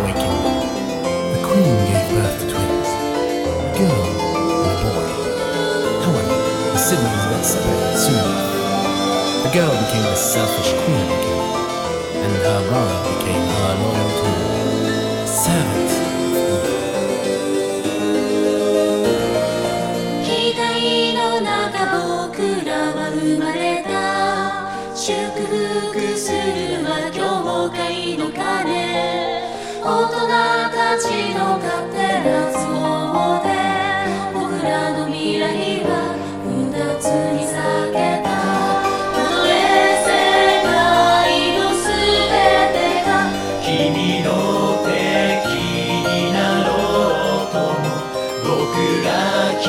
awakened. The queen gave birth to twins, a girl and a boy. However, the siblings got separated soon enough. The girl became a selfish queen again, and her brother became her loyal tool, servant. 祝福するは教会の鐘ちの勝手なそうで僕らの未来は二つに避けた。この世界の全てが君の敵になろうとも僕ら君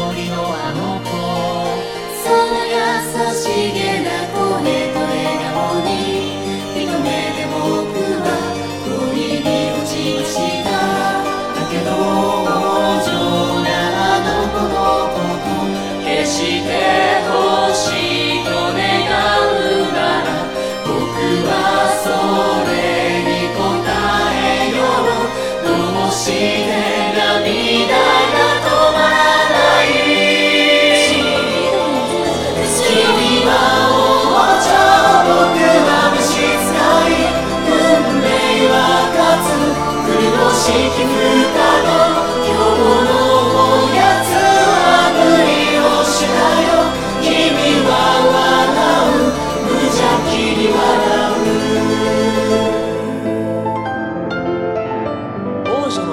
you are.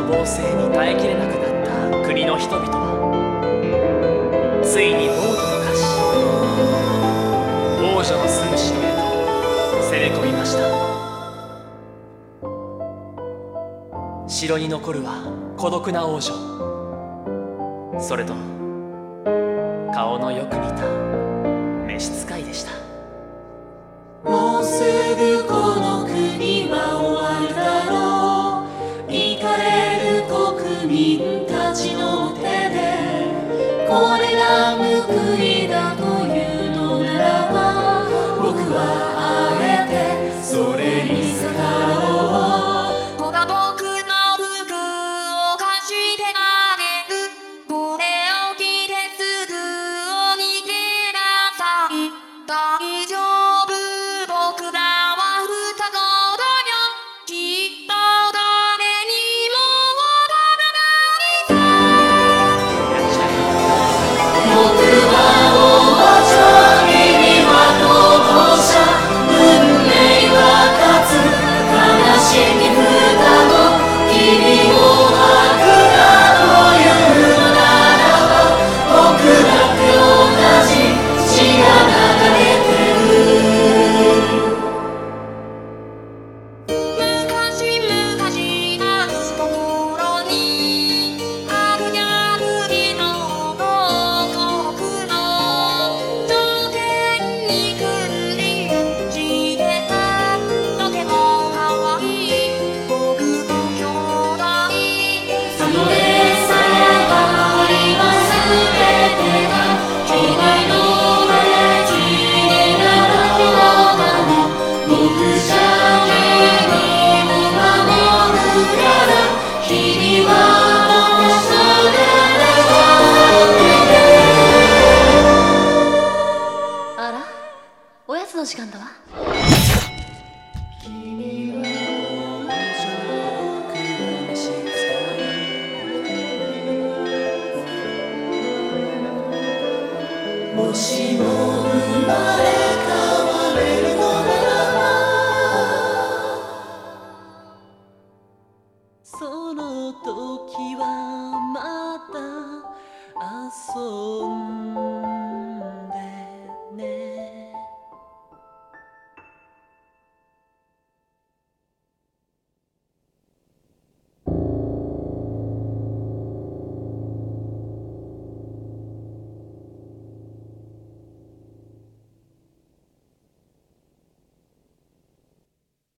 暴政に耐えきれなくなった国の人々はついに暴徒と化し王女の住む城へと攻め込みました。城に残るは孤独な王女。それと顔のよく似た cuore